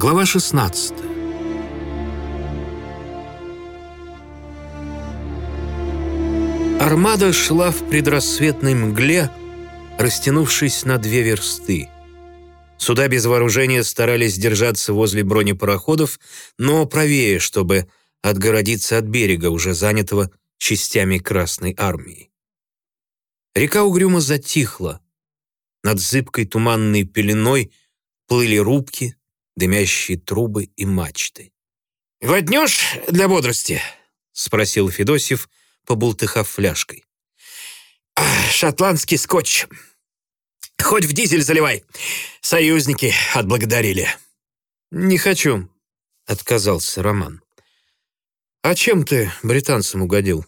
Глава 16 Армада шла в предрассветной мгле, растянувшись на две версты. Суда без вооружения старались держаться возле бронепароходов, но правее, чтобы отгородиться от берега, уже занятого частями Красной Армии. Река угрюмо затихла. Над зыбкой туманной пеленой плыли рубки, дымящие трубы и мачты. «Глотнешь для бодрости?» — спросил Федосев, побултыхав фляжкой. «Шотландский скотч. Хоть в дизель заливай. Союзники отблагодарили». «Не хочу», — отказался Роман. «А чем ты британцам угодил?»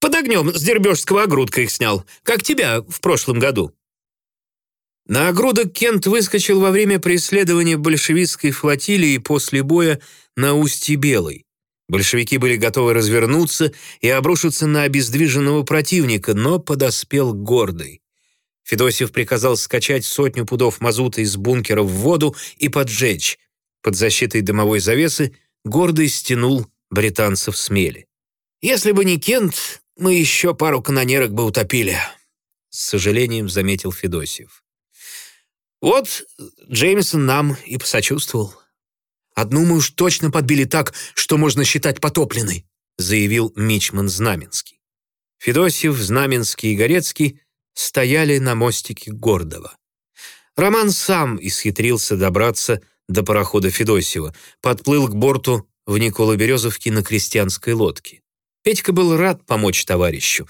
«Под огнем с дербежского огрудка их снял, как тебя в прошлом году». На огрудок Кент выскочил во время преследования большевистской флотилии после боя на устье Белой. Большевики были готовы развернуться и обрушиться на обездвиженного противника, но подоспел гордый. Федосев приказал скачать сотню пудов мазута из бункера в воду и поджечь. Под защитой дымовой завесы гордый стянул британцев с мели. «Если бы не Кент, мы еще пару канонерок бы утопили», — с сожалением заметил Федосев. Вот Джеймсон нам и посочувствовал. «Одну мы уж точно подбили так, что можно считать потопленной», заявил Мичман Знаменский. Федосев, Знаменский и Горецкий стояли на мостике Гордова. Роман сам исхитрился добраться до парохода Федосева, подплыл к борту в Николо-Березовке на крестьянской лодке. Петька был рад помочь товарищу.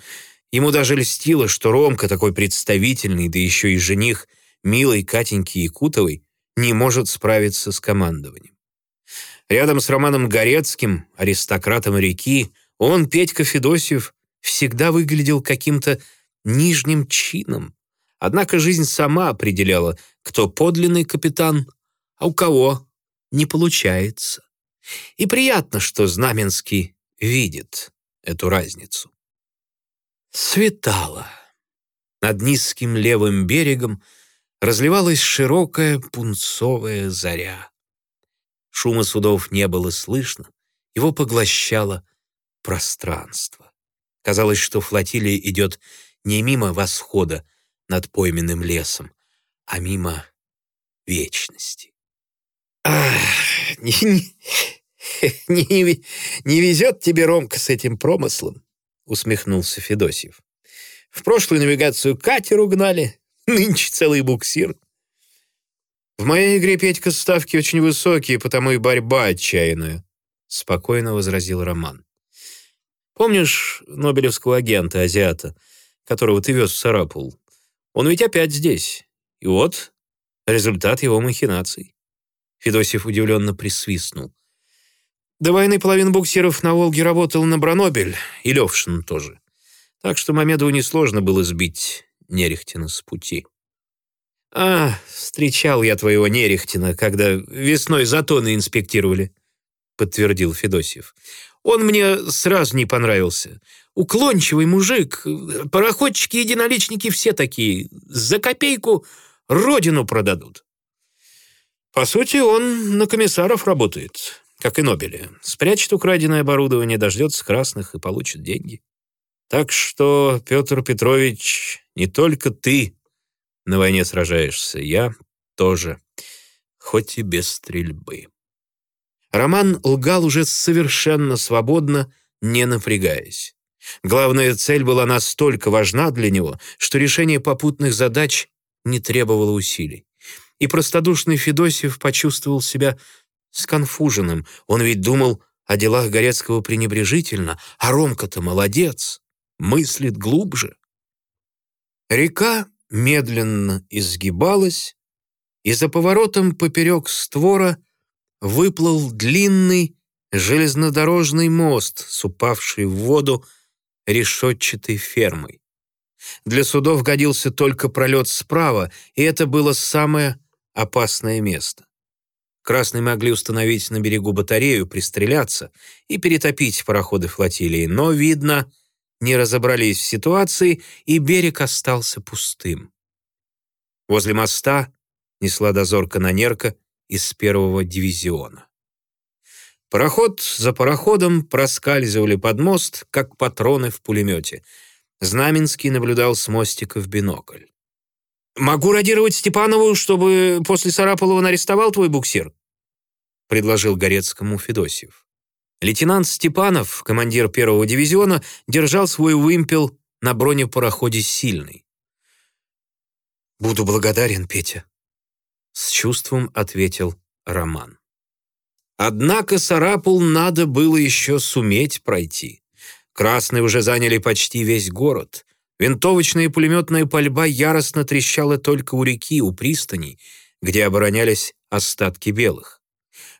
Ему даже льстило, что Ромка, такой представительный, да еще и жених – милой Катеньки Якутовой не может справиться с командованием. Рядом с Романом Горецким, аристократом реки, он, Петька Федосьев, всегда выглядел каким-то нижним чином. Однако жизнь сама определяла, кто подлинный капитан, а у кого не получается. И приятно, что Знаменский видит эту разницу. Светало. Над низким левым берегом разливалась широкая пунцовая заря. Шума судов не было слышно, его поглощало пространство. Казалось, что флотилия идет не мимо восхода над пойменным лесом, а мимо вечности. «Ах, не, не, не, не везет тебе, Ромка, с этим промыслом», — усмехнулся Федосьев. «В прошлую навигацию катер угнали, Нынче целый буксир. В моей игре, Петька, ставки очень высокие, потому и борьба отчаянная, спокойно возразил Роман. Помнишь нобелевского агента, азиата, которого ты вез в Сарапул? Он ведь опять здесь. И вот результат его махинаций. Федосев удивленно присвистнул. До войны половина буксиров на Волге работал на Бранобель, и Левшин тоже. Так что Мамедову несложно было сбить Нерехтина с пути. «А, встречал я твоего Нерехтина, когда весной затоны инспектировали», подтвердил Федосьев. «Он мне сразу не понравился. Уклончивый мужик, пароходчики-единоличники все такие, за копейку родину продадут». По сути, он на комиссаров работает, как и Нобели. Спрячет украденное оборудование, дождется красных и получит деньги. Так что, Петр Петрович, не только ты на войне сражаешься, я тоже, хоть и без стрельбы. Роман лгал уже совершенно свободно, не напрягаясь. Главная цель была настолько важна для него, что решение попутных задач не требовало усилий. И простодушный Федосев почувствовал себя сконфуженным. Он ведь думал о делах Горецкого пренебрежительно, а Ромка-то молодец мыслит глубже. Река медленно изгибалась, и за поворотом поперек створа выплыл длинный железнодорожный мост с упавшей в воду решетчатой фермой. Для судов годился только пролет справа, и это было самое опасное место. Красные могли установить на берегу батарею, пристреляться и перетопить пароходы флотилии, но, видно, не разобрались в ситуации, и берег остался пустым. Возле моста несла дозор канонерка из первого дивизиона. Пароход за пароходом проскальзывали под мост, как патроны в пулемете. Знаменский наблюдал с мостика в бинокль. «Могу радировать Степанову, чтобы после Сарапулова он арестовал твой буксир?» — предложил Горецкому Федосьев. Лейтенант Степанов, командир первого дивизиона, держал свой вымпел на бронепароходе «Сильный». «Буду благодарен, Петя», — с чувством ответил Роман. Однако Сарапул надо было еще суметь пройти. Красные уже заняли почти весь город. Винтовочная и пулеметная пальба яростно трещала только у реки, у пристаней, где оборонялись остатки белых.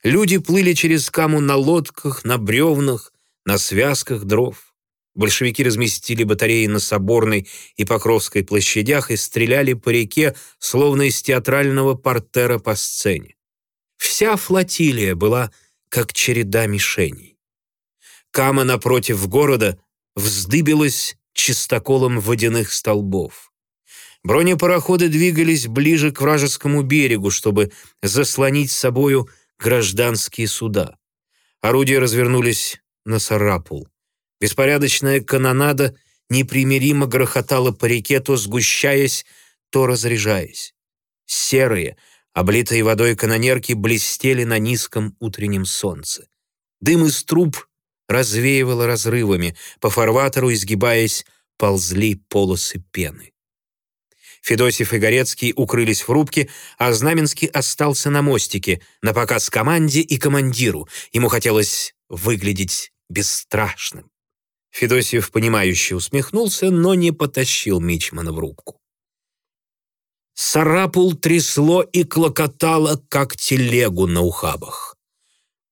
Люди плыли через каму на лодках, на бревнах, на связках дров. Большевики разместили батареи на Соборной и Покровской площадях и стреляли по реке, словно из театрального портера по сцене. Вся флотилия была как череда мишеней. Кама напротив города вздыбилась чистоколом водяных столбов. Бронепароходы двигались ближе к вражескому берегу, чтобы заслонить собою гражданские суда. Орудия развернулись на Сарапул. Беспорядочная канонада непримиримо грохотала по реке, то сгущаясь, то разряжаясь. Серые, облитые водой канонерки блестели на низком утреннем солнце. Дым из труб развеивало разрывами, по фарватеру, изгибаясь, ползли полосы пены. Федосев и Горецкий укрылись в рубке, а Знаменский остался на мостике, на показ команде и командиру. Ему хотелось выглядеть бесстрашным. Федосев, понимающе усмехнулся, но не потащил Мичмана в рубку. Сарапул трясло и клокотало, как телегу на ухабах.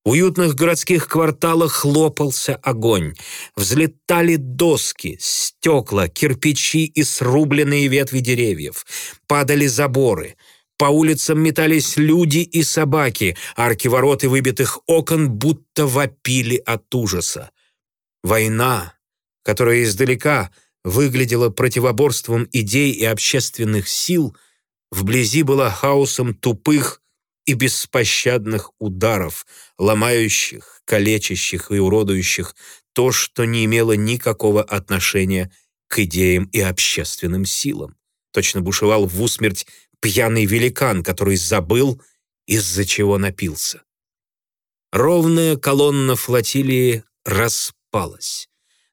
В уютных городских кварталах хлопался огонь. Взлетали доски, стекла, кирпичи и срубленные ветви деревьев. Падали заборы. По улицам метались люди и собаки. Арки ворот и выбитых окон будто вопили от ужаса. Война, которая издалека выглядела противоборством идей и общественных сил, вблизи была хаосом тупых, и беспощадных ударов, ломающих, калечащих и уродующих то, что не имело никакого отношения к идеям и общественным силам. Точно бушевал в усмерть пьяный великан, который забыл, из-за чего напился. Ровная колонна флотилии распалась.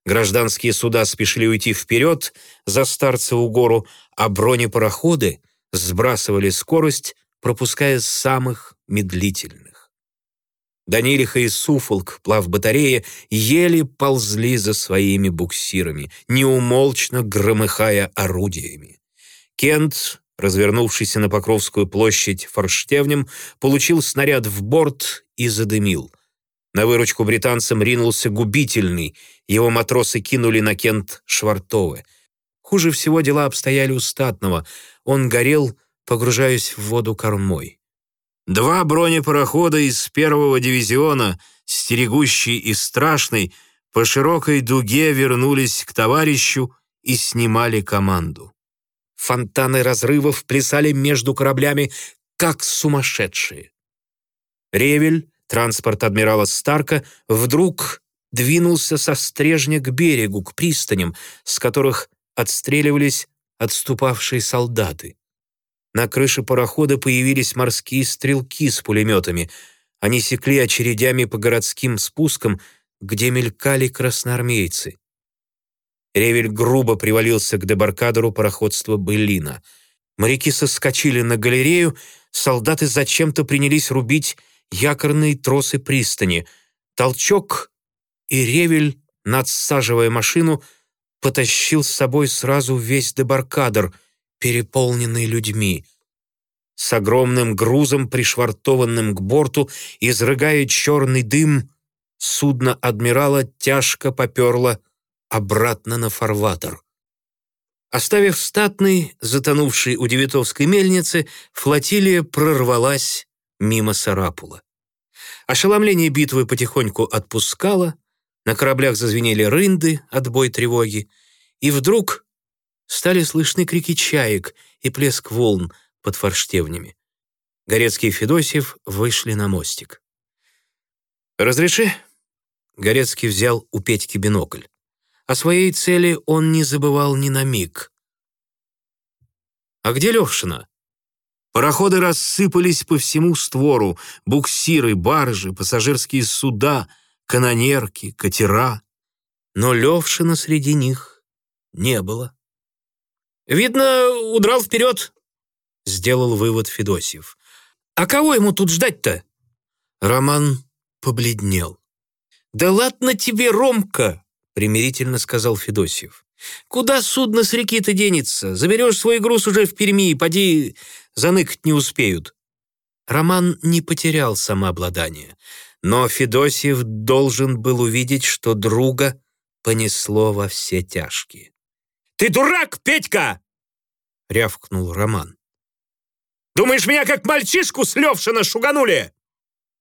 Гражданские суда спешили уйти вперед за Старцеву гору, а бронепароходы сбрасывали скорость, пропуская самых медлительных. Данилиха и Суфолк, плав батареи, еле ползли за своими буксирами, неумолчно громыхая орудиями. Кент, развернувшийся на Покровскую площадь форштевнем, получил снаряд в борт и задымил. На выручку британцам ринулся губительный, его матросы кинули на Кент Швартовы. Хуже всего дела обстояли у Статного. Он горел, погружаясь в воду кормой. Два бронепарохода из первого дивизиона, стерегущий и страшный, по широкой дуге вернулись к товарищу и снимали команду. Фонтаны разрывов плясали между кораблями, как сумасшедшие. Ревель, транспорт адмирала Старка, вдруг двинулся со стрежня к берегу, к пристаням, с которых отстреливались отступавшие солдаты. На крыше парохода появились морские стрелки с пулеметами. Они секли очередями по городским спускам, где мелькали красноармейцы. Ревель грубо привалился к дебаркадеру пароходства «Былина». Моряки соскочили на галерею, солдаты зачем-то принялись рубить якорные тросы пристани. Толчок, и Ревель, надсаживая машину, потащил с собой сразу весь дебаркадер — переполненный людьми. С огромным грузом, пришвартованным к борту, изрыгая черный дым, судно адмирала тяжко поперло обратно на фарватер. Оставив статный, затонувший у Девятовской мельницы, флотилия прорвалась мимо Сарапула. Ошеломление битвы потихоньку отпускало, на кораблях зазвенели рынды, отбой тревоги, и вдруг стали слышны крики чаек и плеск волн под форштевнями. Горецкий и Федосьев вышли на мостик. «Разреши?» Горецкий взял у Петьки бинокль. О своей цели он не забывал ни на миг. «А где Левшина?» Пароходы рассыпались по всему створу, буксиры, баржи, пассажирские суда, канонерки, катера. Но Левшина среди них не было. «Видно, удрал вперед», — сделал вывод Федосьев. «А кого ему тут ждать-то?» Роман побледнел. «Да ладно тебе, Ромка!» — примирительно сказал Федосьев. «Куда судно с реки-то денется? Заберешь свой груз уже в Перми, поди заныкать не успеют». Роман не потерял самообладание, но Федосьев должен был увидеть, что друга понесло во все тяжкие. «Ты дурак, Петька!» — рявкнул Роман. «Думаешь, меня как мальчишку с Левшина шуганули?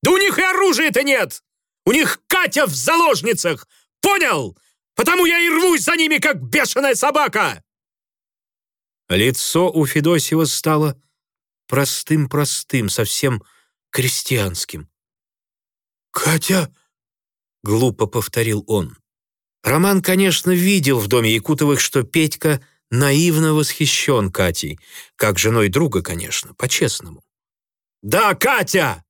Да у них и оружия-то нет! У них Катя в заложницах! Понял? Потому я и рвусь за ними, как бешеная собака!» Лицо у Федосева стало простым-простым, совсем крестьянским. «Катя?» — глупо повторил он. Роман, конечно, видел в доме Якутовых, что Петька наивно восхищен Катей, как женой друга, конечно, по-честному. «Да, Катя!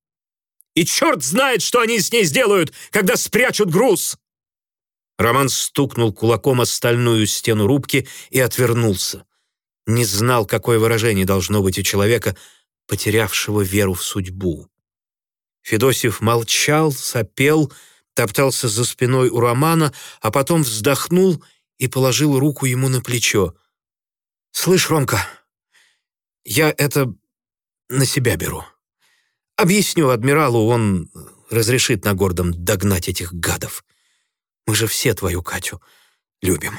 И черт знает, что они с ней сделают, когда спрячут груз!» Роман стукнул кулаком о стальную стену рубки и отвернулся. Не знал, какое выражение должно быть у человека, потерявшего веру в судьбу. Федосев молчал, сопел, топтался за спиной у Романа, а потом вздохнул и положил руку ему на плечо. «Слышь, Ромка, я это на себя беру. Объясню адмиралу, он разрешит на гордом догнать этих гадов. Мы же все твою Катю любим».